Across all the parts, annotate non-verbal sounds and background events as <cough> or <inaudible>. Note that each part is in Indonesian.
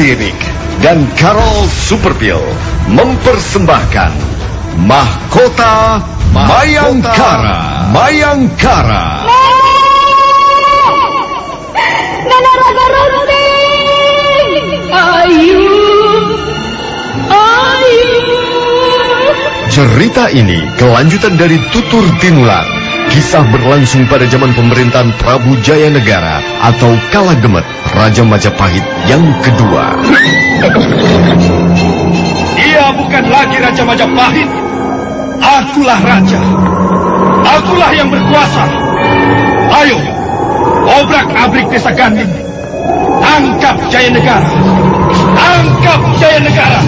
Birik dan Carol Superpill mempersembahkan Mahkota Mayangkara. Mayangkara. Nana Raga Runting! Ayu! Ayu! Cerita ini kelanjutan dari Tutur Tinular. Kisah berlangsung pada zaman pemerintahan Prabu Jaya Negara atau Kala Gemet, Raja Majapahit yang kedua. Dia bukan lagi Raja Majapahit. Akulah Raja. Akulah yang berkuasa. Ayo, obrak-abrik desa Ganding. Angkap Jaya Negara. Angkap Jaya Negara.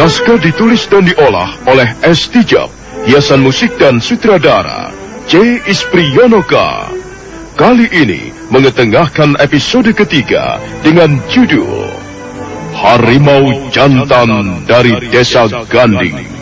Naskah ditulis dan diolah oleh S. Tijab, hiasan musik dan sutradara C. Ispriyonoka. Kali ini mengetengahkan episode ketiga dengan judul Harimau Jantan dari Desa Ganding.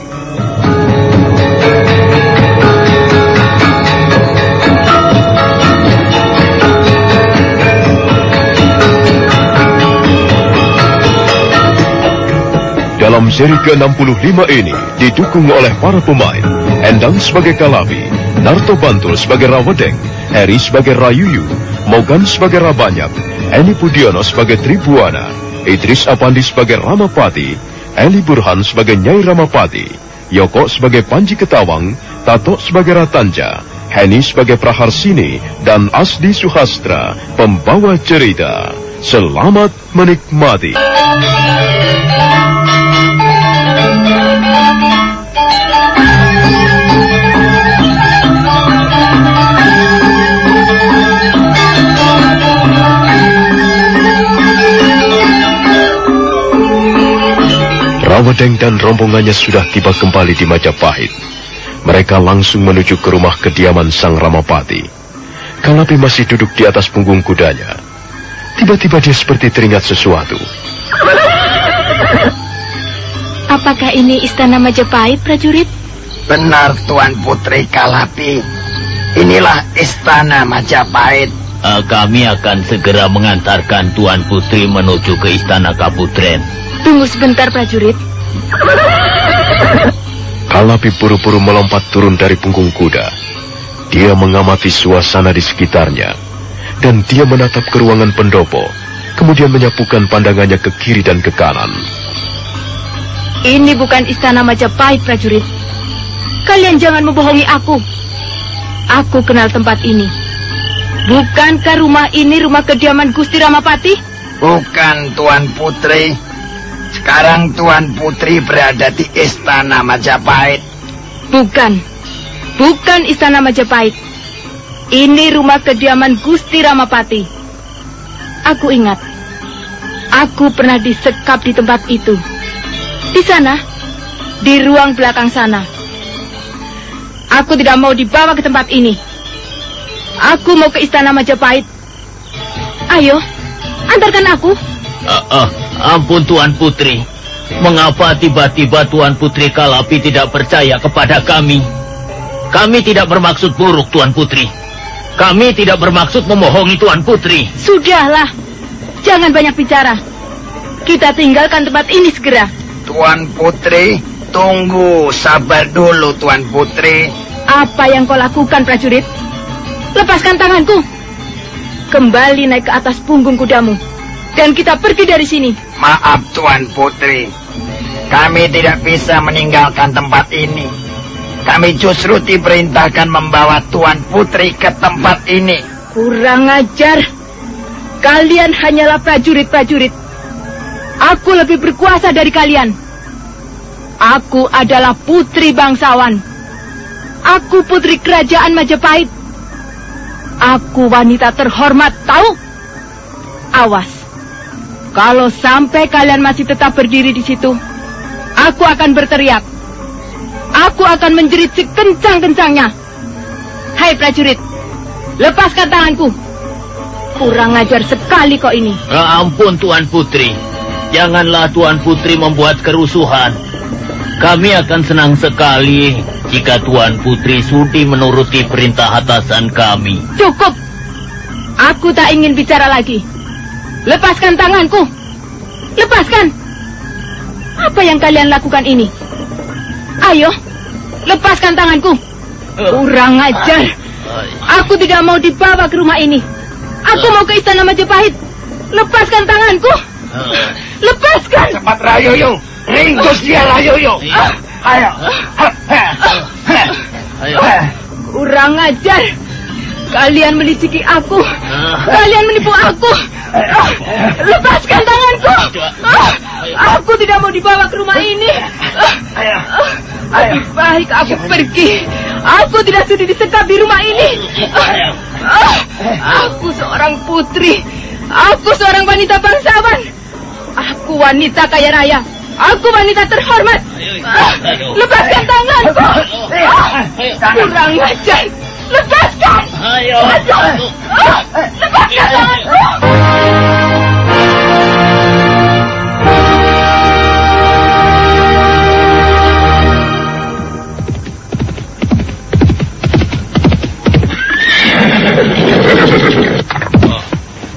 Dalam seri ke-65 ini didukung oleh para pemain Endang sebagai Kalabi, Narto Bantul sebagai Rawedeng, Heri sebagai Rayuyu, Mogan sebagai Rabanyak, Eni Pudiono sebagai Tribuana, Idris Apandi sebagai Ramapati, Eli Burhan sebagai Nyai Ramapati, Yoko sebagai Panji Ketawang, Tato sebagai Ratanja, Heni sebagai Praharsini, dan Asdi Suhastra, pembawa cerita. Selamat menikmati. Rawedeng dan rombongannya sudah tiba kembali di Majapahit. Mereka langsung menuju ke rumah kediaman Sang Ramapati. Kalapi masih duduk di atas punggung kudanya. Tiba-tiba dia seperti teringat sesuatu. Apakah ini istana Majapahit, prajurit? Benar, Tuan Putri Kalapi. Inilah istana Majapahit. Uh, kami akan segera mengantarkan Tuan Putri menuju ke Istana Kaputren. Tunggu sebentar, prajurit. Kalapi buru-buru melompat turun dari punggung kuda. Dia mengamati suasana di sekitarnya. Dan dia menatap ke ruangan pendopo. Kemudian menyapukan pandangannya ke kiri dan ke kanan. Ini bukan istana Majapahit, prajurit. Kalian jangan membohongi aku. Aku kenal tempat ini. Bukankah rumah ini rumah kediaman Gusti Ramapati? Bukan, Tuan Putri. Sekarang Tuan Putri berada di Istana Majapahit. Bukan. Bukan Istana Majapahit. Ini rumah kediaman Gusti Ramapati. Aku ingat. Aku pernah disekap di tempat itu. Di sana. Di ruang belakang sana. Aku tidak mau dibawa ke tempat ini. Aku mau ke Istana Majapahit. Ayo, antarkan aku. Uh, uh, ampun Tuan Putri. Mengapa tiba-tiba Tuan Putri Kalapi tidak percaya kepada kami? Kami tidak bermaksud buruk, Tuan Putri. Kami tidak bermaksud memohongi Tuan Putri. Sudahlah. Jangan banyak bicara. Kita tinggalkan tempat ini segera. Tuan Putri, tunggu. Sabar dulu, Tuan Putri. Apa yang kau lakukan, prajurit? Lepaskan tanganku. Kembali naik ke atas punggung kudamu. Dan kita pergi dari sini. Maaf Tuan Putri. Kami tidak bisa meninggalkan tempat ini. Kami justru diperintahkan membawa Tuan Putri ke tempat ini. Kurang ajar. Kalian hanyalah prajurit-prajurit. Aku lebih berkuasa dari kalian. Aku adalah putri bangsawan. Aku putri kerajaan Majapahit. Aku wanita terhormat, tahu? Awas. Kalau sampai kalian masih tetap berdiri di situ, aku akan berteriak. Aku akan menjerit sekencang-kencangnya. Hai prajurit, lepaskan tanganku. Kurang ajar sekali kok ini. Ya ampun Tuan Putri. Janganlah Tuan Putri membuat kerusuhan. Kami akan senang sekali jika Tuan Putri sudi menuruti perintah atasan kami. Cukup. Aku tak ingin bicara lagi. Lepaskan tanganku. Lepaskan. Apa yang kalian lakukan ini? Ayo, lepaskan tanganku. Kurang ajar. Aku tidak mau dibawa ke rumah ini. Aku mau ke istana Majapahit. Lepaskan tanganku. Lepaskan. Cepat Rayoyo. Ringkus dia Rayoyo. Ayo. Ayo. Kurang ajar. Kalian meliciki aku. Kalian menipu aku. Lepaskan tanganku. Aku tidak mau dibawa ke rumah ini. Lebih baik aku pergi. Aku tidak sudi disekap di rumah ini. Aku seorang putri. Aku seorang wanita bangsawan. Aku wanita kaya raya. Aku wanita terhormat. Lepaskan tanganku. Kurang ajar. Lepaskan. Ayo. Lepaskan tanganku.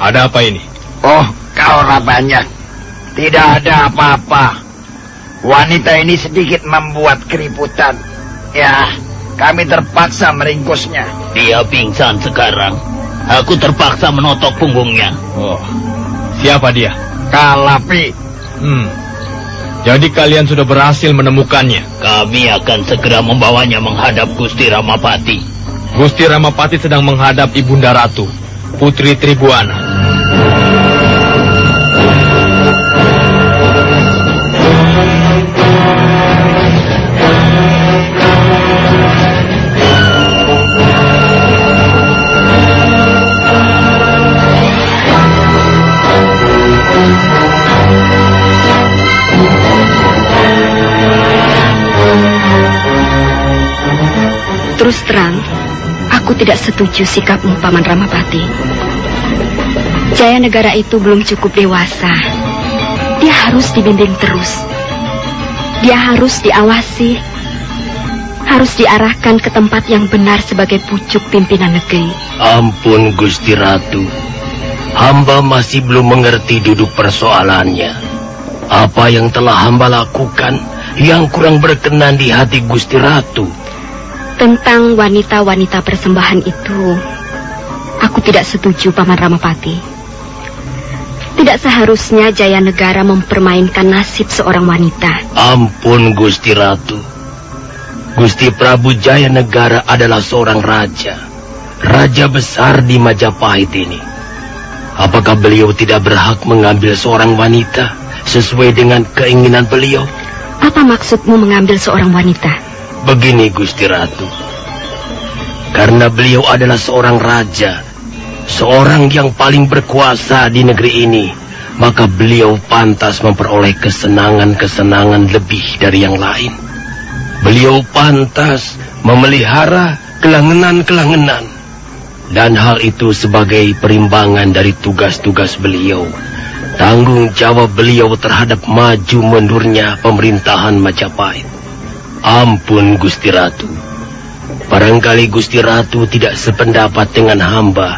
Ada apa ini? Oh, kau banyak. Tidak ada apa-apa. Wanita ini sedikit membuat keributan. Ya, kami terpaksa meringkusnya. Dia pingsan sekarang. Aku terpaksa menotok punggungnya. Oh, siapa dia? Kalapi, Hmm. Jadi kalian sudah berhasil menemukannya. Kami akan segera membawanya menghadap Gusti Ramapati. Gusti Ramapati sedang menghadap Ibunda Ratu, Putri Tribuana. Terus terang, aku tidak setuju sikapmu, Paman Ramapati. Jaya negara itu belum cukup dewasa. Dia harus dibimbing terus. Dia harus diawasi. Harus diarahkan ke tempat yang benar sebagai pucuk pimpinan negeri. Ampun Gusti Ratu. Hamba masih belum mengerti duduk persoalannya. Apa yang telah hamba lakukan yang kurang berkenan di hati Gusti Ratu? Tentang wanita-wanita persembahan itu, aku tidak setuju, Paman Ramapati. Tidak seharusnya Jaya Negara mempermainkan nasib seorang wanita. Ampun Gusti Ratu. Gusti Prabu Jaya Negara adalah seorang raja. Raja besar di Majapahit ini. Apakah beliau tidak berhak mengambil seorang wanita sesuai dengan keinginan beliau? Apa maksudmu mengambil seorang wanita? Begini Gusti Ratu. Karena beliau adalah seorang raja, seorang yang paling berkuasa di negeri ini, maka beliau pantas memperoleh kesenangan-kesenangan lebih dari yang lain. Beliau pantas memelihara kelangenan-kelangenan. Dan hal itu sebagai perimbangan dari tugas-tugas beliau. Tanggung jawab beliau terhadap maju mundurnya pemerintahan Majapahit. Ampun Gusti Ratu. Barangkali Gusti Ratu tidak sependapat dengan hamba.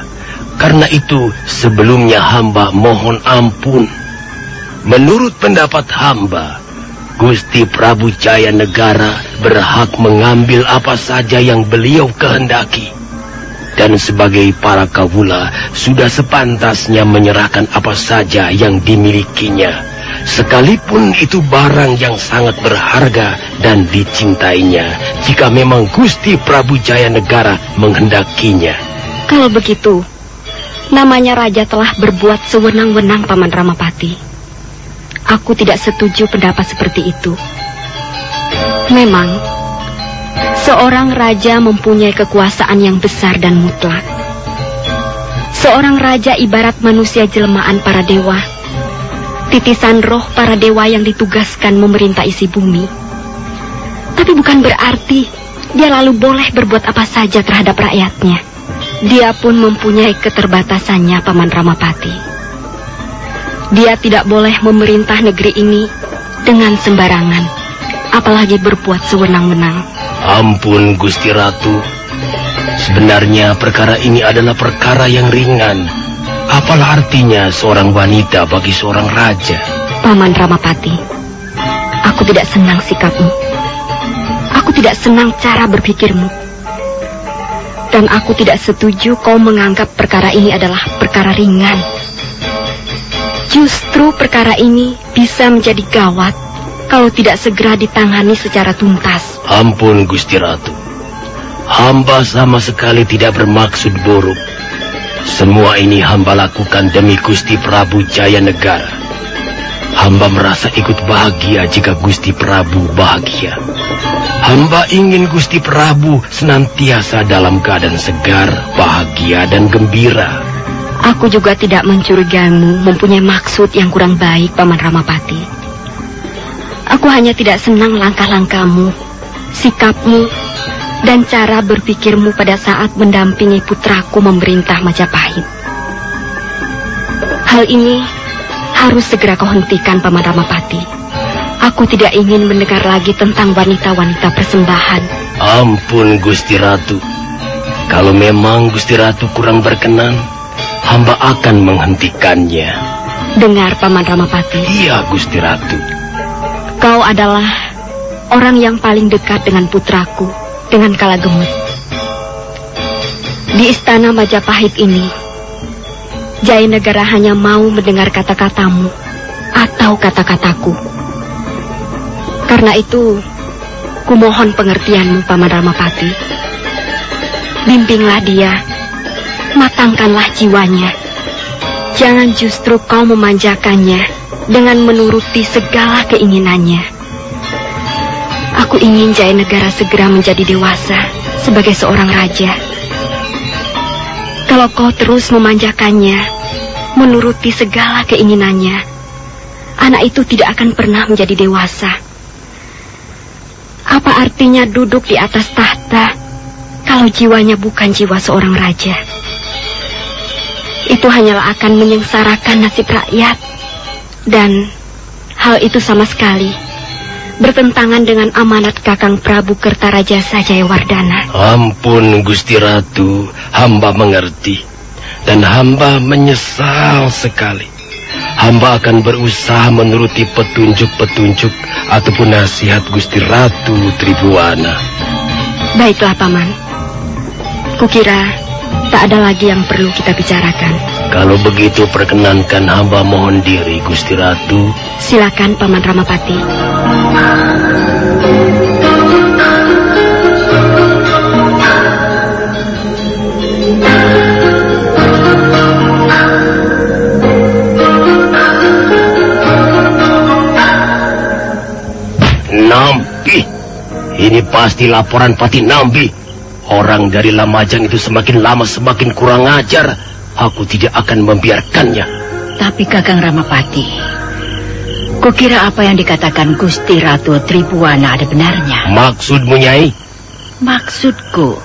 Karena itu sebelumnya hamba mohon ampun. Menurut pendapat hamba, Gusti Prabu Jaya Negara berhak mengambil apa saja yang beliau kehendaki. Dan sebagai para kawula sudah sepantasnya menyerahkan apa saja yang dimilikinya. Sekalipun itu barang yang sangat berharga dan dicintainya jika memang Gusti Prabu Jaya Negara menghendakinya. Kalau begitu, namanya raja telah berbuat sewenang-wenang Paman Ramapati. Aku tidak setuju pendapat seperti itu. Memang, seorang raja mempunyai kekuasaan yang besar dan mutlak. Seorang raja ibarat manusia jelmaan para dewa. Titisan roh para dewa yang ditugaskan memerintah isi bumi. Tapi bukan berarti dia lalu boleh berbuat apa saja terhadap rakyatnya. Dia pun mempunyai keterbatasannya, Paman Ramapati. Dia tidak boleh memerintah negeri ini dengan sembarangan, apalagi berbuat sewenang-wenang. Ampun, Gusti Ratu. Sebenarnya perkara ini adalah perkara yang ringan. Apalah artinya seorang wanita bagi seorang raja? Paman Ramapati, aku tidak senang sikapmu. Aku tidak senang cara berpikirmu. Dan aku tidak setuju kau menganggap perkara ini adalah perkara ringan. Justru perkara ini bisa menjadi gawat kalau tidak segera ditangani secara tuntas. Ampun Gusti Ratu. Hamba sama sekali tidak bermaksud buruk. Semua ini hamba lakukan demi Gusti Prabu Jaya Negara. Hamba merasa ikut bahagia jika Gusti Prabu bahagia. Hamba ingin Gusti Prabu senantiasa dalam keadaan segar, bahagia, dan gembira. Aku juga tidak mencurigaimu mempunyai maksud yang kurang baik, Paman Ramapati. Aku hanya tidak senang langkah-langkahmu, sikapmu, dan cara berpikirmu pada saat mendampingi putraku memerintah Majapahit. Hal ini harus segera kau hentikan, Paman Ramapati. Aku tidak ingin mendengar lagi tentang wanita-wanita persembahan. Ampun, Gusti Ratu. Kalau memang Gusti Ratu kurang berkenan, hamba akan menghentikannya. Dengar, Paman Ramapati. Iya, Gusti Ratu. Kau adalah orang yang paling dekat dengan putraku, dengan kala gemut. Di istana Majapahit ini, Jaya Negara hanya mau mendengar kata-katamu atau kata-kataku. Karena itu, kumohon pengertianmu, Paman Ramapati. Bimbinglah dia matangkanlah jiwanya. Jangan justru kau memanjakannya dengan menuruti segala keinginannya. Aku ingin Jaya Negara segera menjadi dewasa sebagai seorang raja. Kalau kau terus memanjakannya, menuruti segala keinginannya, anak itu tidak akan pernah menjadi dewasa. Apa artinya duduk di atas tahta kalau jiwanya bukan jiwa seorang raja? itu hanyalah akan menyengsarakan nasib rakyat. Dan hal itu sama sekali bertentangan dengan amanat Kakang Prabu Kertarajasa Jayawardana. Ampun Gusti Ratu, hamba mengerti. Dan hamba menyesal sekali. Hamba akan berusaha menuruti petunjuk-petunjuk ataupun nasihat Gusti Ratu Tribuana. Baiklah, Paman. Kukira tak ada lagi yang perlu kita bicarakan. Kalau begitu perkenankan hamba mohon diri Gusti Ratu. Silakan Paman Ramapati. Nampi. Ini pasti laporan Pati Nambi. Orang dari Lamajang itu semakin lama semakin kurang ajar. Aku tidak akan membiarkannya. Tapi Kakang Ramapati, kukira apa yang dikatakan Gusti Ratu Tribuana ada benarnya. Maksudmu, Nyai? Maksudku,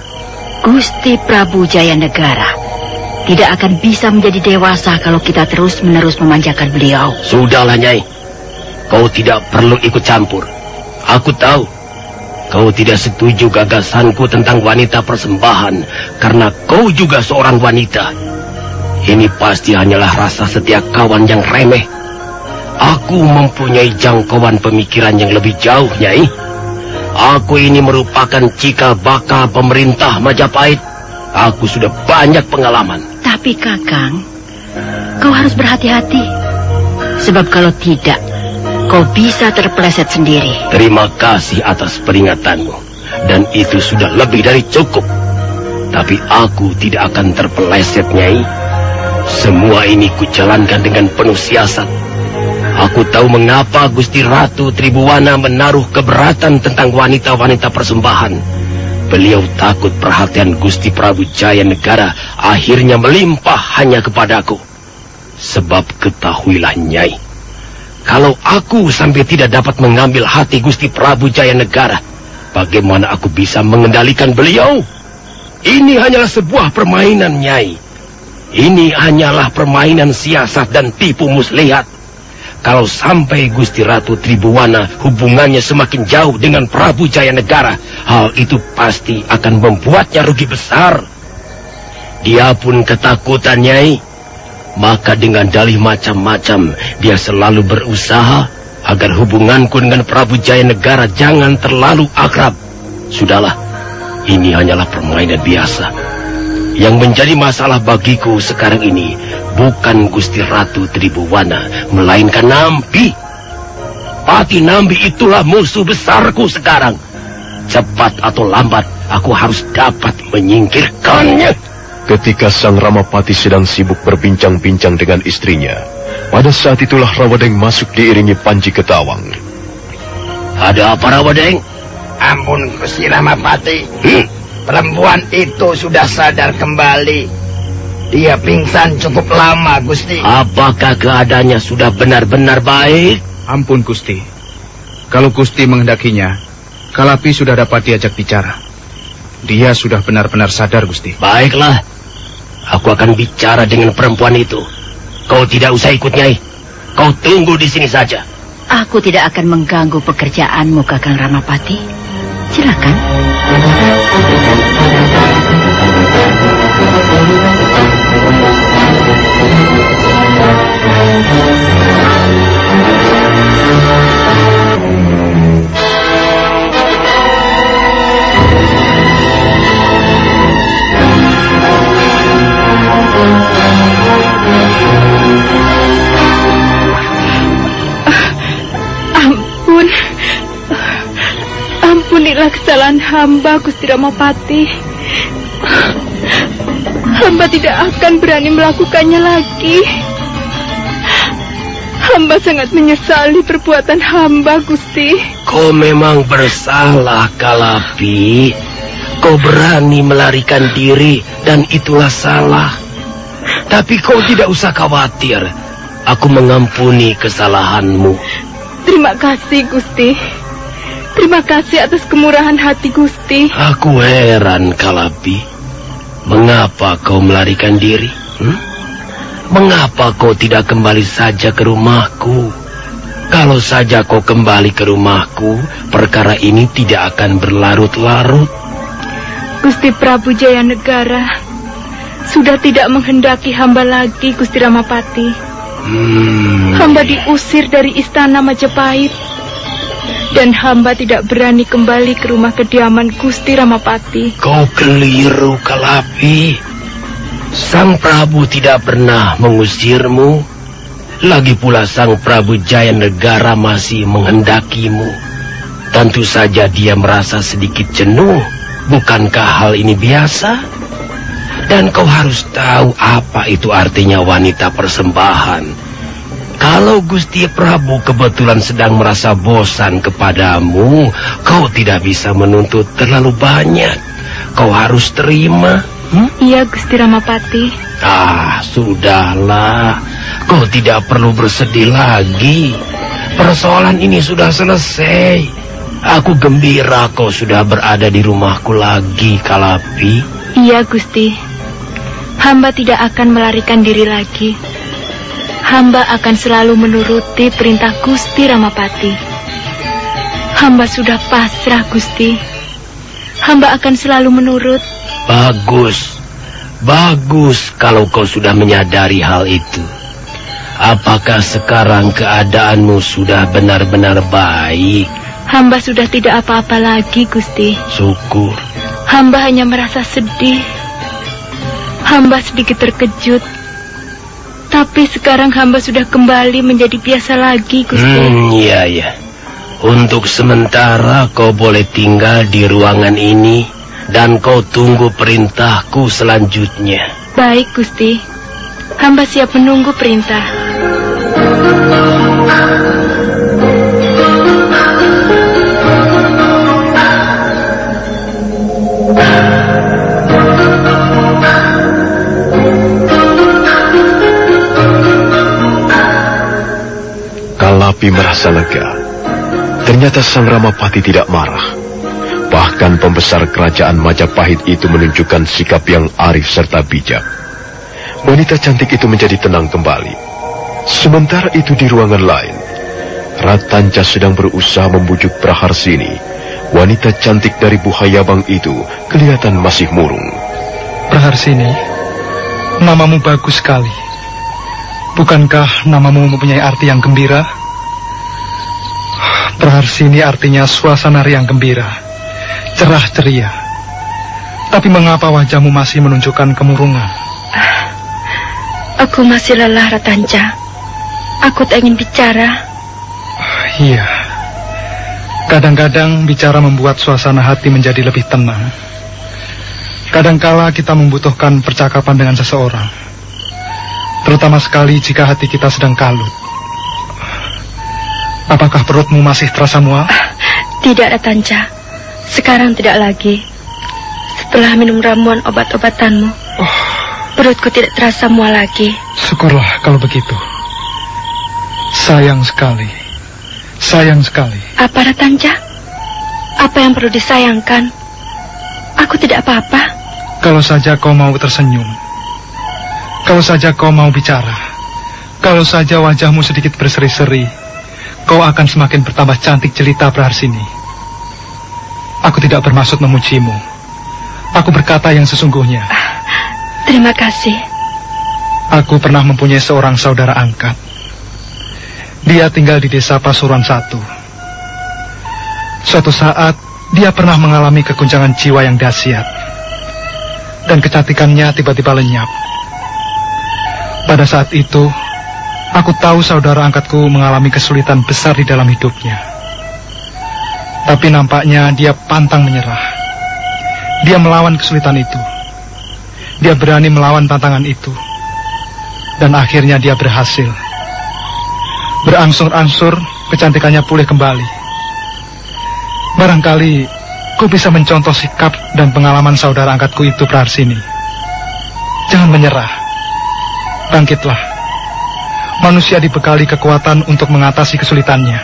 Gusti Prabu Jaya Negara tidak akan bisa menjadi dewasa kalau kita terus-menerus memanjakan beliau. Sudahlah, Nyai. Kau tidak perlu ikut campur. Aku tahu Kau tidak setuju gagasanku tentang wanita persembahan karena kau juga seorang wanita. Ini pasti hanyalah rasa setiap kawan yang remeh. Aku mempunyai jangkauan pemikiran yang lebih jauh, Nyai. Aku ini merupakan cikal bakal pemerintah Majapahit. Aku sudah banyak pengalaman. Tapi Kakang, kau harus berhati-hati. Sebab kalau tidak, kau bisa terpeleset sendiri. Terima kasih atas peringatanmu. Dan itu sudah lebih dari cukup. Tapi aku tidak akan terpeleset, Nyai. Semua ini kujalankan dengan penuh siasat. Aku tahu mengapa Gusti Ratu Tribuwana menaruh keberatan tentang wanita-wanita persembahan. Beliau takut perhatian Gusti Prabu Jaya Negara akhirnya melimpah hanya kepadaku. Sebab ketahuilah Nyai, kalau aku sampai tidak dapat mengambil hati Gusti Prabu Jaya Negara, bagaimana aku bisa mengendalikan beliau? Ini hanyalah sebuah permainan, Nyai. Ini hanyalah permainan siasat dan tipu muslihat. Kalau sampai Gusti Ratu Tribuwana hubungannya semakin jauh dengan Prabu Jaya Negara, hal itu pasti akan membuatnya rugi besar. Dia pun ketakutan, Nyai. Maka dengan dalih macam-macam, dia selalu berusaha agar hubunganku dengan Prabu Jaya Negara jangan terlalu akrab. Sudahlah, ini hanyalah permainan biasa. Yang menjadi masalah bagiku sekarang ini bukan Gusti Ratu Tribuwana, melainkan Nampi. Pati Nampi itulah musuh besarku sekarang. Cepat atau lambat, aku harus dapat menyingkirkannya. Ketika Sang Ramapati sedang sibuk berbincang-bincang dengan istrinya, pada saat itulah Rawadeng masuk diiringi Panji Ketawang. Ada apa Rawadeng? Ampun Gusti Ramapati. Hmm? Perempuan itu sudah sadar kembali. Dia pingsan cukup lama, Gusti. Apakah keadaannya sudah benar-benar baik? Ampun, Gusti. Kalau Gusti menghendakinya, Kalapi sudah dapat diajak bicara. Dia sudah benar-benar sadar, Gusti. Baiklah. Aku akan bicara dengan perempuan itu. Kau tidak usah ikut, Nyai. Kau tunggu di sini saja. Aku tidak akan mengganggu pekerjaanmu, Kakang Ramapati. Silakan. Kesalahan hamba, Gusti Ramapati. Hamba tidak akan berani melakukannya lagi. Hamba sangat menyesali perbuatan hamba, Gusti. Kau memang bersalah, Kalapi. Kau berani melarikan diri dan itulah salah. Tapi kau tidak usah khawatir. Aku mengampuni kesalahanmu. Terima kasih, Gusti. Terima kasih atas kemurahan hati Gusti. Aku heran, Kalapi. Mengapa kau melarikan diri? Hmm? Mengapa kau tidak kembali saja ke rumahku? Kalau saja kau kembali ke rumahku, perkara ini tidak akan berlarut-larut. Gusti Prabu Jaya Negara sudah tidak menghendaki hamba lagi, Gusti Ramapati. Hmm. Hamba diusir dari istana Majapahit dan hamba tidak berani kembali ke rumah kediaman Gusti Ramapati. Kau keliru, Kalapi. Sang Prabu tidak pernah mengusirmu. Lagi pula Sang Prabu Jaya Negara masih menghendakimu. Tentu saja dia merasa sedikit jenuh. Bukankah hal ini biasa? Dan kau harus tahu apa itu artinya wanita persembahan. Kalau Gusti Prabu kebetulan sedang merasa bosan kepadamu, kau tidak bisa menuntut terlalu banyak. Kau harus terima. Hmm? Iya, Gusti Ramapati. Ah, sudahlah. Kau tidak perlu bersedih lagi. Persoalan ini sudah selesai. Aku gembira kau sudah berada di rumahku lagi, Kalapi. Iya, Gusti. Hamba tidak akan melarikan diri lagi hamba akan selalu menuruti perintah Gusti Ramapati. Hamba sudah pasrah, Gusti. Hamba akan selalu menurut. Bagus. Bagus kalau kau sudah menyadari hal itu. Apakah sekarang keadaanmu sudah benar-benar baik? Hamba sudah tidak apa-apa lagi, Gusti. Syukur. Hamba hanya merasa sedih. Hamba sedikit terkejut tapi sekarang hamba sudah kembali menjadi biasa lagi, Gusti. Hmm, iya, iya. Untuk sementara kau boleh tinggal di ruangan ini dan kau tunggu perintahku selanjutnya. Baik, Gusti. Hamba siap menunggu perintah. Kalapi merasa lega. Ternyata Sang Ramapati tidak marah. Bahkan pembesar kerajaan Majapahit itu menunjukkan sikap yang arif serta bijak. Wanita cantik itu menjadi tenang kembali. Sementara itu di ruangan lain, Ratanca sedang berusaha membujuk Praharsini. Wanita cantik dari Buhayabang itu kelihatan masih murung. Praharsini, namamu bagus sekali. Bukankah namamu mempunyai arti yang gembira? Praharsini artinya suasana yang gembira, cerah ceria. Tapi mengapa wajahmu masih menunjukkan kemurungan? Aku masih lelah, Ratanca. Aku tak ingin bicara. Iya. Kadang-kadang bicara membuat suasana hati menjadi lebih tenang. Kadangkala kita membutuhkan percakapan dengan seseorang. Terutama sekali jika hati kita sedang kalut. Apakah perutmu masih terasa mual? Tidak, Ratanca. Sekarang tidak lagi. Setelah minum ramuan obat-obatanmu, oh. perutku tidak terasa mual lagi. Syukurlah kalau begitu. Sayang sekali. Sayang sekali. Apa Ratanja? Apa yang perlu disayangkan? Aku tidak apa-apa. Kalau saja kau mau tersenyum. Kalau saja kau mau bicara. Kalau saja wajahmu sedikit berseri-seri. Kau akan semakin bertambah cantik jelita Praharsini. Aku tidak bermaksud memujimu. Aku berkata yang sesungguhnya. Terima kasih. Aku pernah mempunyai seorang saudara angkat. Dia tinggal di desa Pasuruan satu. Suatu saat, dia pernah mengalami keguncangan jiwa yang dahsyat. Dan kecantikannya tiba-tiba lenyap. Pada saat itu, aku tahu saudara angkatku mengalami kesulitan besar di dalam hidupnya. Tapi nampaknya dia pantang menyerah. Dia melawan kesulitan itu. Dia berani melawan tantangan itu. Dan akhirnya dia berhasil. Berangsur-angsur kecantikannya pulih kembali. Barangkali kau bisa mencontoh sikap dan pengalaman saudara angkatku itu Praharsini. Jangan menyerah. Bangkitlah. Manusia dibekali kekuatan untuk mengatasi kesulitannya.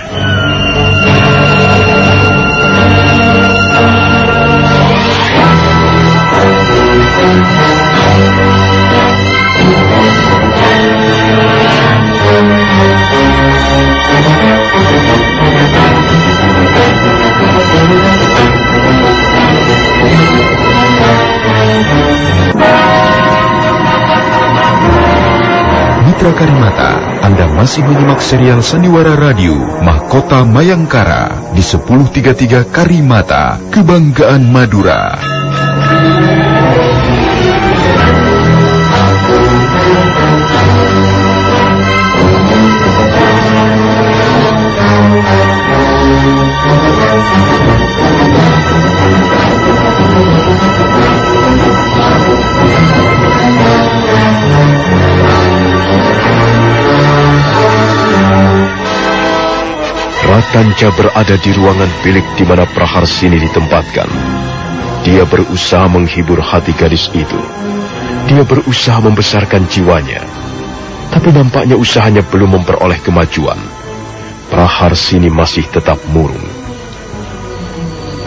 Mitra Karimata, Anda masih menyimak serial Sandiwara Radio Mahkota Mayangkara di 1033 Karimata, Kebanggaan Madura. Ratanca berada di ruangan bilik di mana Praharsini ditempatkan. Dia berusaha menghibur hati gadis itu. Dia berusaha membesarkan jiwanya. Tapi nampaknya usahanya belum memperoleh kemajuan. Praharsini masih tetap murung.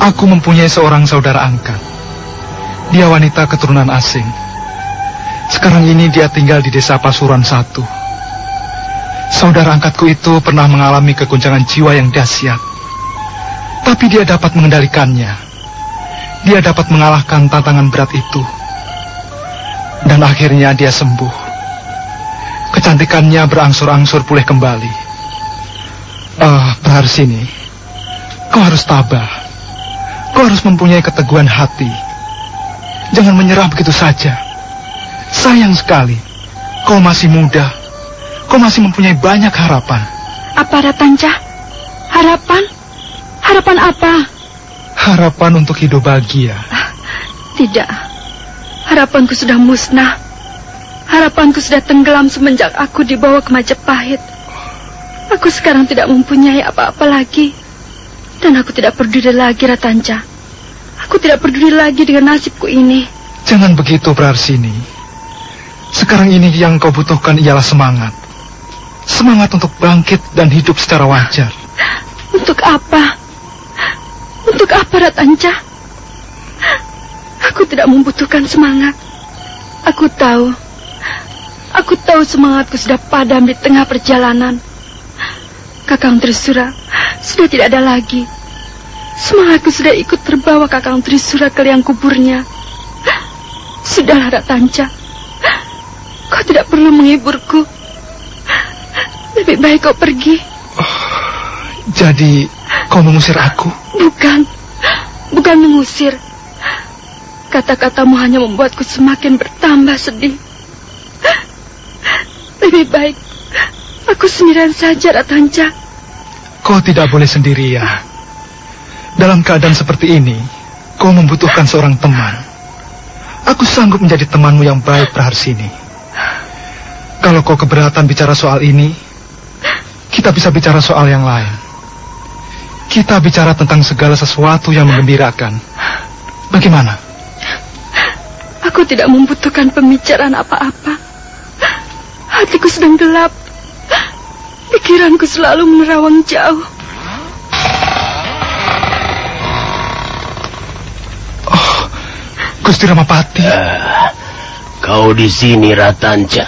Aku mempunyai seorang saudara angkat. Dia wanita keturunan asing. Sekarang ini dia tinggal di desa Pasuruan satu. Saudara angkatku itu pernah mengalami keguncangan jiwa yang dahsyat. Tapi dia dapat mengendalikannya. Dia dapat mengalahkan tantangan berat itu. Dan akhirnya dia sembuh. Kecantikannya berangsur-angsur pulih kembali. Ah, uh, sini. Kau harus tabah. Kau harus mempunyai keteguhan hati. Jangan menyerah begitu saja. Sayang sekali. Kau masih muda Kau masih mempunyai banyak harapan. Apa Ratanca? Harapan? Harapan apa? Harapan untuk hidup bahagia. Ah, tidak. Harapanku sudah musnah. Harapanku sudah tenggelam semenjak aku dibawa ke Majapahit. Aku sekarang tidak mempunyai apa-apa lagi. Dan aku tidak peduli lagi, Ratanca. Aku tidak peduli lagi dengan nasibku ini. Jangan begitu, Prarsini. Sekarang ini yang kau butuhkan ialah semangat. Semangat untuk bangkit dan hidup secara wajar. Untuk apa? Untuk apa, Ratanca? Aku tidak membutuhkan semangat. Aku tahu. Aku tahu semangatku sudah padam di tengah perjalanan. Kakang Trisura sudah tidak ada lagi. Semangatku sudah ikut terbawa Kakang Trisura ke liang kuburnya. Sudahlah, Ratanca. Kau tidak perlu menghiburku. Lebih baik kau pergi. Oh, jadi kau mengusir aku? Bukan. Bukan mengusir. Kata-katamu hanya membuatku semakin bertambah sedih. Lebih baik aku sendirian saja, Ratanca. Kau tidak boleh sendirian. Dalam keadaan seperti ini, kau membutuhkan seorang teman. Aku sanggup menjadi temanmu yang baik, Praharsini. Kalau kau keberatan bicara soal ini, kita bisa bicara soal yang lain. Kita bicara tentang segala sesuatu yang menggembirakan. Bagaimana? Aku tidak membutuhkan pembicaraan apa-apa. Hatiku sedang gelap. Pikiranku selalu menerawang jauh. Oh, Gusti Ramapati. Uh, kau di sini, Ratanca.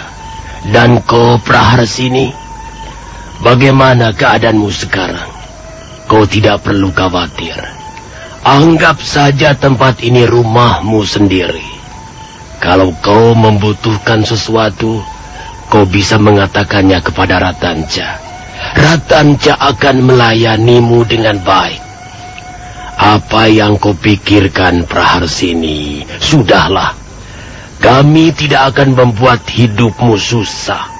Dan kau prahar sini. Bagaimana keadaanmu sekarang? Kau tidak perlu khawatir. Anggap saja tempat ini rumahmu sendiri. Kalau kau membutuhkan sesuatu, kau bisa mengatakannya kepada Ratanca. Ratanca akan melayanimu dengan baik. Apa yang kau pikirkan Praharsini, sudahlah. Kami tidak akan membuat hidupmu susah.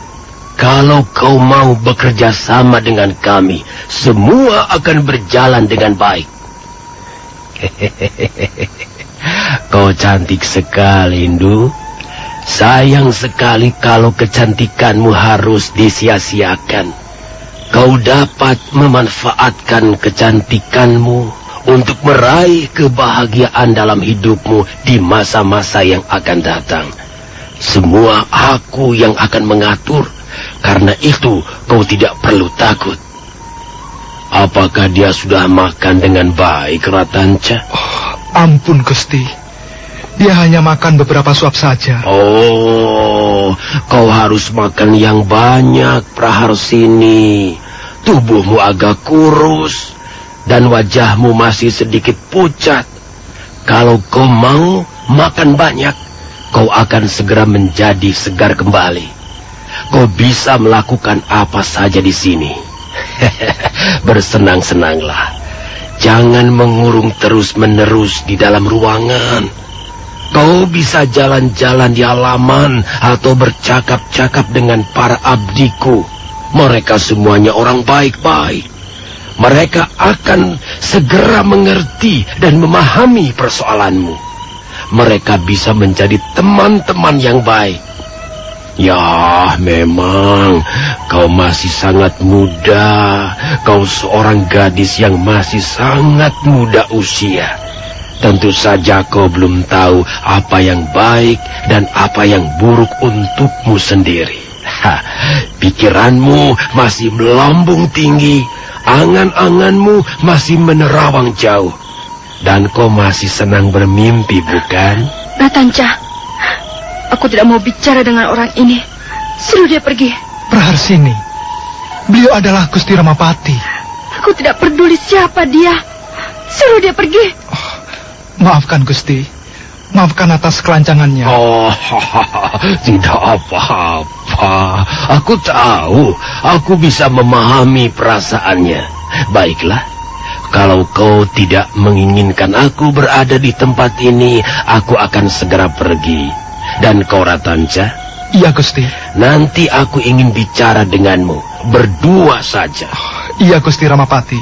Kalau kau mau bekerja sama dengan kami, semua akan berjalan dengan baik. <laughs> kau cantik sekali, Indu. Sayang sekali kalau kecantikanmu harus disia-siakan. Kau dapat memanfaatkan kecantikanmu untuk meraih kebahagiaan dalam hidupmu di masa-masa yang akan datang. Semua aku yang akan mengatur, karena itu kau tidak perlu takut. Apakah dia sudah makan dengan baik, Ratanca? Oh, ampun, Gusti. Dia hanya makan beberapa suap saja. Oh, kau harus makan yang banyak, Praharsini. Tubuhmu agak kurus dan wajahmu masih sedikit pucat. Kalau kau mau makan banyak, kau akan segera menjadi segar kembali. Kau bisa melakukan apa saja di sini. <laughs> Bersenang-senanglah. Jangan mengurung terus-menerus di dalam ruangan. Kau bisa jalan-jalan di halaman atau bercakap-cakap dengan para abdiku. Mereka semuanya orang baik-baik mereka akan segera mengerti dan memahami persoalanmu. Mereka bisa menjadi teman-teman yang baik. Ya, memang kau masih sangat muda. Kau seorang gadis yang masih sangat muda usia. Tentu saja kau belum tahu apa yang baik dan apa yang buruk untukmu sendiri. Ha, pikiranmu masih melambung tinggi Angan-anganmu masih menerawang jauh. Dan kau masih senang bermimpi, bukan? Natanca, aku tidak mau bicara dengan orang ini. Suruh dia pergi. Praharsini, beliau adalah Gusti Ramapati. Aku tidak peduli siapa dia. Suruh dia pergi. Oh, maafkan Gusti. Maafkan atas kelancangannya. Oh, <laughs> tidak apa-apa. Aku tahu, aku bisa memahami perasaannya. Baiklah, kalau kau tidak menginginkan aku berada di tempat ini, aku akan segera pergi. Dan kau Ratanca? Iya, Gusti. Nanti aku ingin bicara denganmu, berdua saja. Oh, iya, Gusti Ramapati.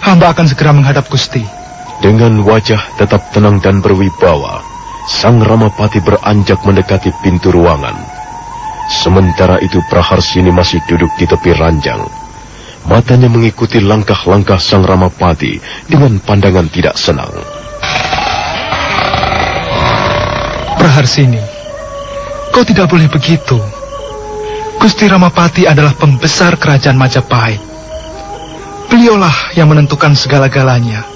Hamba akan segera menghadap Gusti. Dengan wajah tetap tenang dan berwibawa, Sang Ramapati beranjak mendekati pintu ruangan. Sementara itu Praharsini masih duduk di tepi ranjang. Matanya mengikuti langkah-langkah Sang Ramapati dengan pandangan tidak senang. Praharsini, kau tidak boleh begitu. Gusti Ramapati adalah pembesar kerajaan Majapahit. Beliaulah yang menentukan segala-galanya.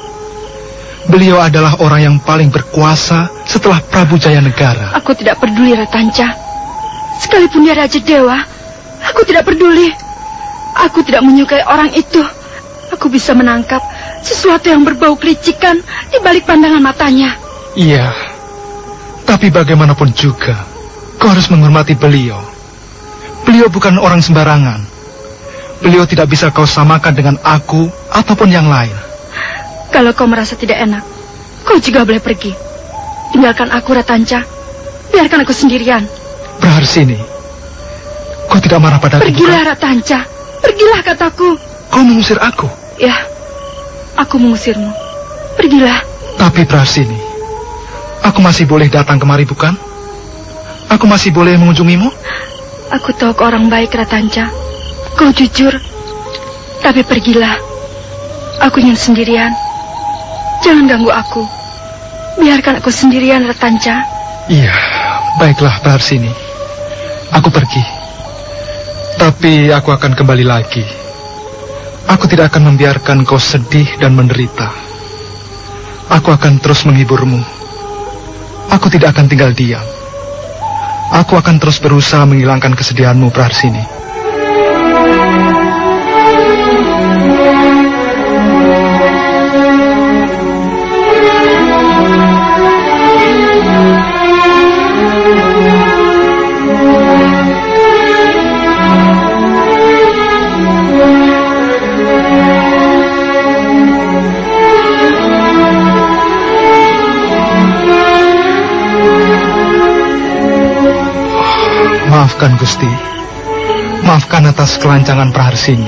Beliau adalah orang yang paling berkuasa setelah Prabu Jaya Negara. Aku tidak peduli Ratanca. Sekalipun dia Raja Dewa, aku tidak peduli. Aku tidak menyukai orang itu. Aku bisa menangkap sesuatu yang berbau kelicikan di balik pandangan matanya. Iya, tapi bagaimanapun juga, kau harus menghormati beliau. Beliau bukan orang sembarangan. Beliau tidak bisa kau samakan dengan aku ataupun yang lain. Kalau kau merasa tidak enak, kau juga boleh pergi. Tinggalkan aku, Ratanca. Biarkan aku sendirian. Praharsini, kau tidak marah padaku, Pergilah, bukan? Ratanca. Pergilah, kataku. Kau mengusir aku. Ya, aku mengusirmu. Pergilah. Tapi Praharsini, aku masih boleh datang kemari, bukan? Aku masih boleh mengunjungimu? Aku tahu kau orang baik, Ratanca. Kau jujur. Tapi pergilah. Aku ingin sendirian. Jangan ganggu aku. Biarkan aku sendirian, Ratanca. Iya, baiklah Praharsini. Aku pergi. Tapi aku akan kembali lagi. Aku tidak akan membiarkan kau sedih dan menderita. Aku akan terus menghiburmu. Aku tidak akan tinggal diam. Aku akan terus berusaha menghilangkan kesedihanmu, Praharsini. Gusti. Maafkan atas kelancangan Praharsini.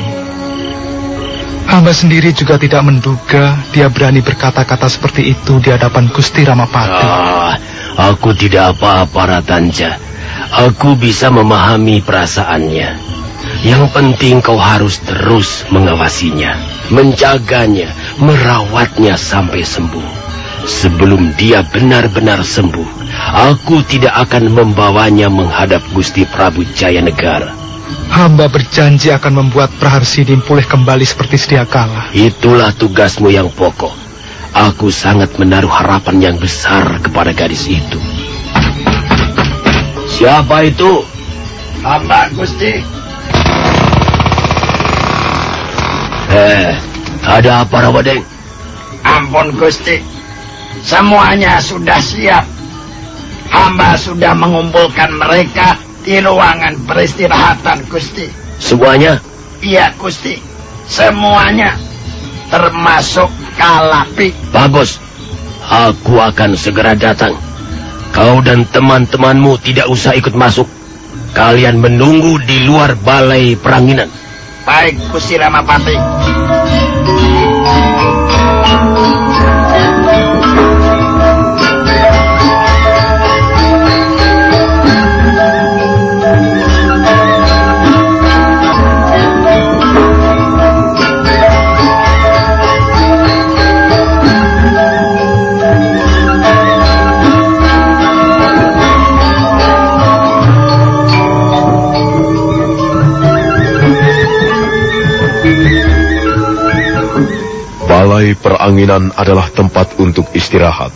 Hamba sendiri juga tidak menduga dia berani berkata-kata seperti itu di hadapan Gusti Ramapati. Ah, aku tidak apa-apa, Ratanja. Aku bisa memahami perasaannya. Yang penting kau harus terus mengawasinya, menjaganya, merawatnya sampai sembuh. Sebelum dia benar-benar sembuh, aku tidak akan membawanya menghadap Gusti Prabu Jaya Negara. Hamba berjanji akan membuat Praharsini pulih kembali seperti sedia kala. Itulah tugasmu yang pokok. Aku sangat menaruh harapan yang besar kepada gadis itu. Siapa itu? Hamba Gusti. Eh, ada apa Rawadeng? Ampun Gusti. Semuanya sudah siap. Hamba sudah mengumpulkan mereka di ruangan peristirahatan Gusti. Semuanya? Iya Gusti. Semuanya. Termasuk Kalapi. Bagus. Aku akan segera datang. Kau dan teman-temanmu tidak usah ikut masuk. Kalian menunggu di luar balai peranginan. Baik Gusti Ramapati. Peranginan adalah tempat untuk istirahat.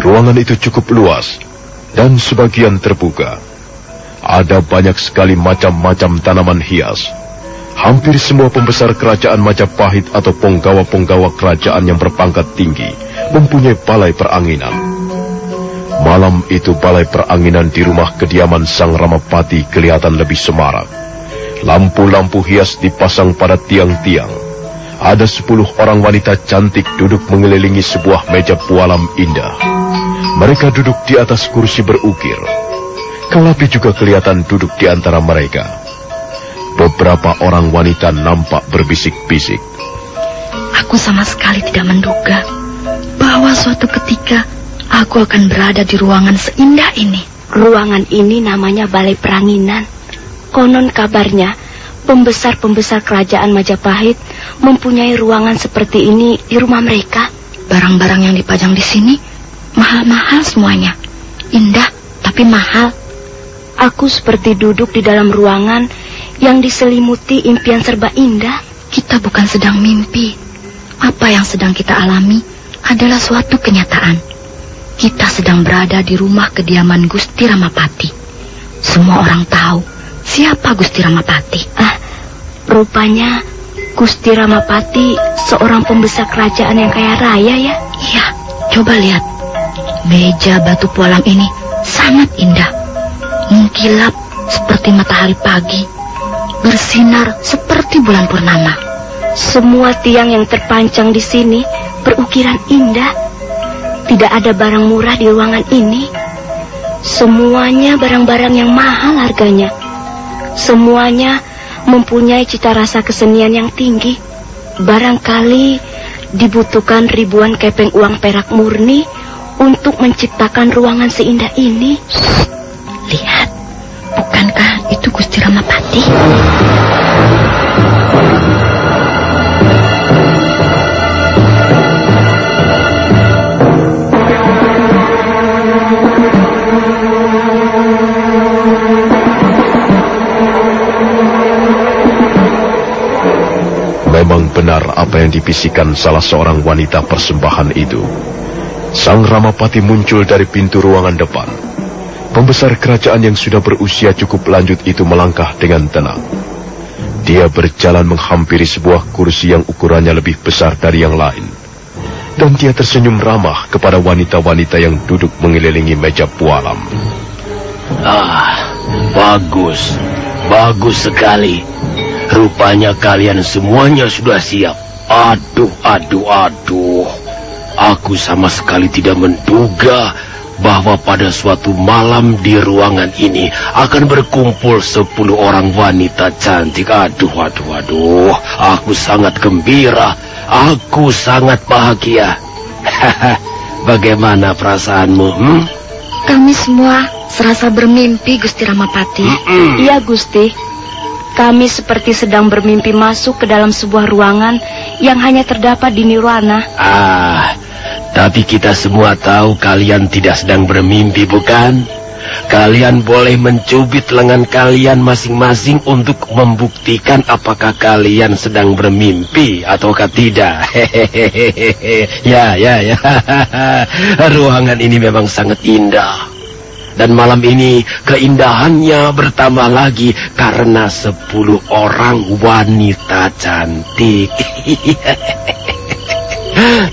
Ruangan itu cukup luas dan sebagian terbuka. Ada banyak sekali macam-macam tanaman hias. Hampir semua pembesar kerajaan Majapahit atau penggawa-penggawa kerajaan yang berpangkat tinggi mempunyai balai peranginan. Malam itu balai peranginan di rumah kediaman Sang Ramapati kelihatan lebih semarak. Lampu-lampu hias dipasang pada tiang-tiang. Ada sepuluh orang wanita cantik duduk mengelilingi sebuah meja pualam indah. Mereka duduk di atas kursi berukir. Kalapi juga kelihatan duduk di antara mereka. Beberapa orang wanita nampak berbisik-bisik. Aku sama sekali tidak menduga bahwa suatu ketika aku akan berada di ruangan seindah ini. Ruangan ini namanya Balai Peranginan. Konon kabarnya, pembesar-pembesar kerajaan Majapahit mempunyai ruangan seperti ini di rumah mereka. Barang-barang yang dipajang di sini mahal-mahal semuanya. Indah tapi mahal. Aku seperti duduk di dalam ruangan yang diselimuti impian serba indah. Kita bukan sedang mimpi. Apa yang sedang kita alami adalah suatu kenyataan. Kita sedang berada di rumah kediaman Gusti Ramapati. Semua orang tahu siapa Gusti Ramapati. Ah, rupanya Gusti Ramapati seorang pembesar kerajaan yang kaya raya ya? Iya, coba lihat. Meja batu pualam ini sangat indah. Mengkilap seperti matahari pagi. Bersinar seperti bulan purnama. Semua tiang yang terpancang di sini berukiran indah. Tidak ada barang murah di ruangan ini. Semuanya barang-barang yang mahal harganya. Semuanya mempunyai cita rasa kesenian yang tinggi. Barangkali dibutuhkan ribuan kepeng uang perak murni untuk menciptakan ruangan seindah ini. Lihat, bukankah itu Gusti Ramapati? Benar apa yang dibisikkan salah seorang wanita persembahan itu. Sang Ramapati muncul dari pintu ruangan depan. Pembesar kerajaan yang sudah berusia cukup lanjut itu melangkah dengan tenang. Dia berjalan menghampiri sebuah kursi yang ukurannya lebih besar dari yang lain. Dan dia tersenyum ramah kepada wanita-wanita yang duduk mengelilingi meja pualam. Ah, bagus. Bagus sekali. Rupanya kalian semuanya sudah siap. Aduh, aduh, aduh. Aku sama sekali tidak menduga bahwa pada suatu malam di ruangan ini akan berkumpul sepuluh orang wanita cantik. Aduh, aduh, aduh. Aku sangat gembira. Aku sangat bahagia. <laughs> Bagaimana perasaanmu? Hmm? Kami semua serasa bermimpi, Gusti Ramapati. Iya, Gusti. Kami seperti sedang bermimpi masuk ke dalam sebuah ruangan yang hanya terdapat di Nirwana. Ah, tapi kita semua tahu kalian tidak sedang bermimpi, bukan? Kalian boleh mencubit lengan kalian masing-masing untuk membuktikan apakah kalian sedang bermimpi ataukah tidak. Hehehe. ya, ya, ya. <laughs> Ruangan ini memang sangat indah. Dan malam ini keindahannya bertambah lagi karena sepuluh orang wanita cantik. <laughs>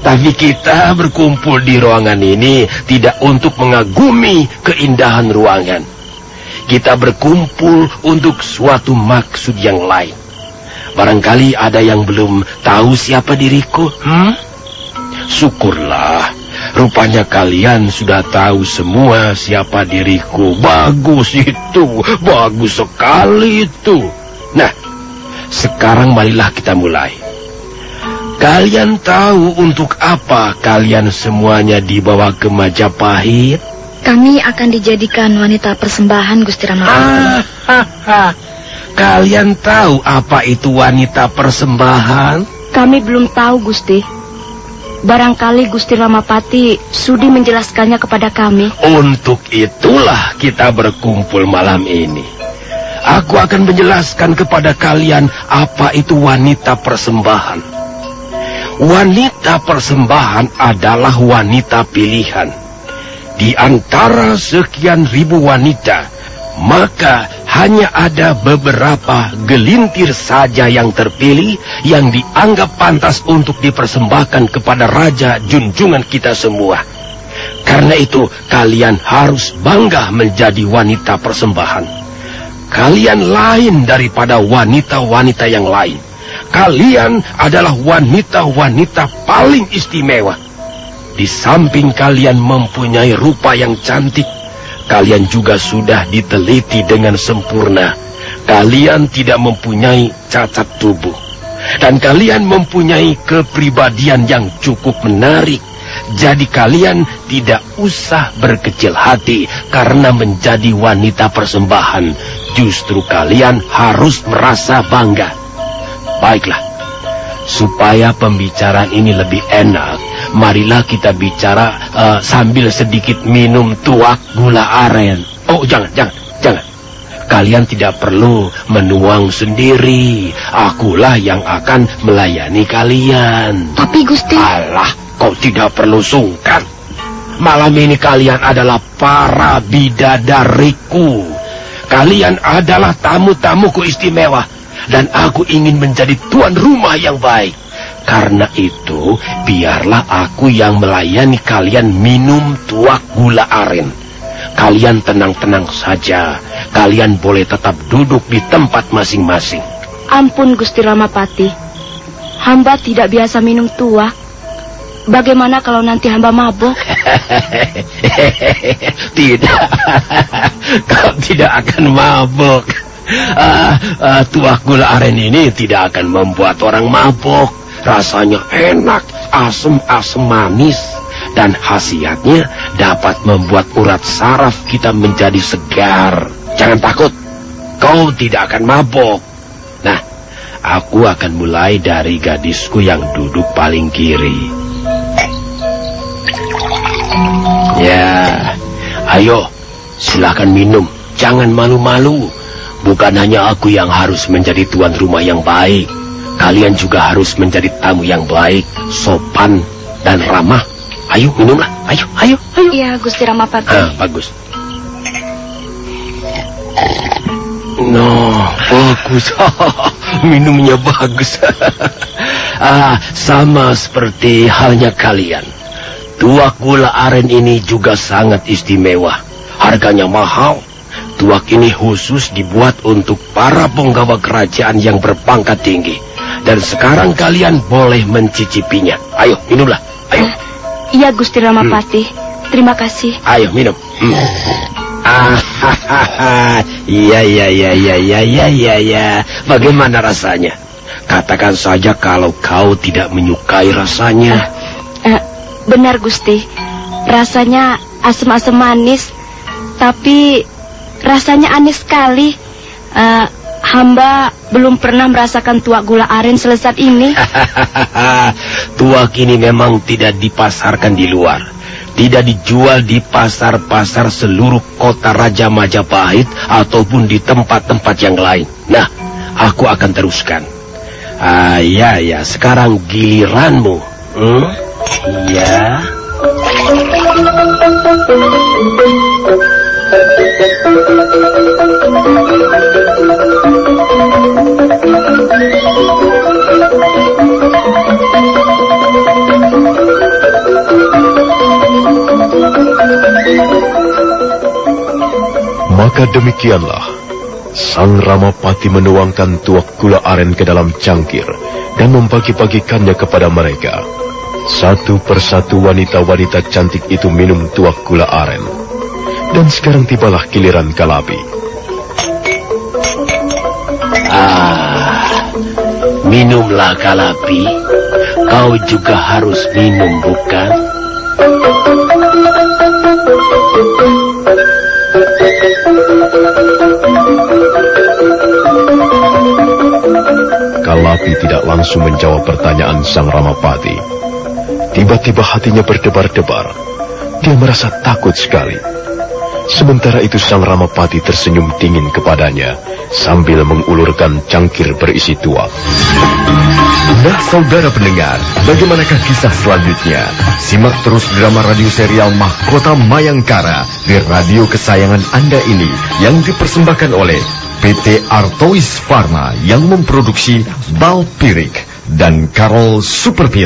Tapi kita berkumpul di ruangan ini tidak untuk mengagumi keindahan ruangan. Kita berkumpul untuk suatu maksud yang lain. Barangkali ada yang belum tahu siapa diriku. Hmm? Syukurlah Rupanya kalian sudah tahu semua siapa diriku. Bagus itu, bagus sekali itu. Nah, sekarang marilah kita mulai. Kalian tahu untuk apa kalian semuanya dibawa ke Majapahit? Kami akan dijadikan wanita persembahan Gusti Ramapati. Ah, Kalian tahu apa itu wanita persembahan? Kami belum tahu, Gusti. Barangkali Gusti Ramapati sudi menjelaskannya kepada kami. Untuk itulah kita berkumpul malam ini. Aku akan menjelaskan kepada kalian apa itu wanita persembahan. Wanita persembahan adalah wanita pilihan. Di antara sekian ribu wanita, maka hanya ada beberapa gelintir saja yang terpilih yang dianggap pantas untuk dipersembahkan kepada raja junjungan kita semua. Karena itu kalian harus bangga menjadi wanita persembahan. Kalian lain daripada wanita-wanita yang lain. Kalian adalah wanita-wanita paling istimewa. Di samping kalian mempunyai rupa yang cantik, Kalian juga sudah diteliti dengan sempurna. Kalian tidak mempunyai cacat tubuh. Dan kalian mempunyai kepribadian yang cukup menarik. Jadi kalian tidak usah berkecil hati karena menjadi wanita persembahan. Justru kalian harus merasa bangga. Baiklah, supaya pembicaraan ini lebih enak, marilah kita bicara uh, sambil sedikit minum tuak gula aren. Oh, jangan, jangan, jangan. kalian tidak perlu menuang sendiri. Akulah yang akan melayani kalian. Tapi Gusti... Alah, kau tidak perlu sungkan. Malam ini kalian adalah para bidadariku. Kalian adalah tamu-tamuku istimewa. Dan aku ingin menjadi tuan rumah yang baik. Karena itu, biarlah aku yang melayani kalian minum tuak gula aren. Kalian tenang-tenang saja. Kalian boleh tetap duduk di tempat masing-masing. Ampun Gusti Ramapati. Hamba tidak biasa minum tua. Bagaimana kalau nanti hamba mabuk? <laughs> tidak. <laughs> Kau tidak akan mabuk. Uh, uh, tuak gula aren ini tidak akan membuat orang mabuk. Rasanya enak, asam-asam manis dan khasiatnya dapat membuat urat saraf kita menjadi segar. Jangan takut, kau tidak akan mabok. Nah, aku akan mulai dari gadisku yang duduk paling kiri. Ya, ayo, silahkan minum. Jangan malu-malu. Bukan hanya aku yang harus menjadi tuan rumah yang baik. Kalian juga harus menjadi tamu yang baik, sopan, dan ramah Ayo minumlah, ayo, ayo, ayo. Iya, Gusti Ramapati. Ah, bagus. No, bagus. <laughs> Minumnya bagus. <laughs> ah, sama seperti halnya kalian. Tuak gula aren ini juga sangat istimewa. Harganya mahal. Tuak ini khusus dibuat untuk para penggawa kerajaan yang berpangkat tinggi. Dan sekarang kalian boleh mencicipinya. Ayo, minumlah. Ayo. Ah. Iya, Gusti Ramapati. Hmm. Terima kasih. Ayo, minum. Hmm. Ah, <laughs> iya, iya, iya, iya, iya, iya, iya, iya. Bagaimana rasanya? Katakan saja kalau kau tidak menyukai rasanya. Uh, uh, benar, Gusti. Rasanya asam-asam manis, tapi rasanya aneh sekali. Uh, hamba belum pernah merasakan tuak gula aren selesat ini. <laughs> tuak ini memang tidak dipasarkan di luar. Tidak dijual di pasar-pasar seluruh kota Raja Majapahit ataupun di tempat-tempat yang lain. Nah, aku akan teruskan. Ah, ya, ya. Sekarang giliranmu. Hmm? Ya. <laughs> Maka demikianlah, Sang Ramapati menuangkan tuak gula aren ke dalam cangkir dan membagi-bagikannya kepada mereka. Satu persatu wanita-wanita cantik itu minum tuak gula aren. Dan sekarang tibalah giliran Kalabi. Ah, minumlah Kalabi. Kau juga harus minum, bukan? Langsung menjawab pertanyaan Sang Ramapati. Tiba-tiba hatinya berdebar-debar. Dia merasa takut sekali. Sementara itu Sang Ramapati tersenyum dingin kepadanya sambil mengulurkan cangkir berisi tuak. Nah saudara pendengar, bagaimanakah kisah selanjutnya? Simak terus drama radio serial Mahkota Mayangkara di radio kesayangan Anda ini yang dipersembahkan oleh PT Artois Pharma yang memproduksi Balpirik dan Carol Superpil.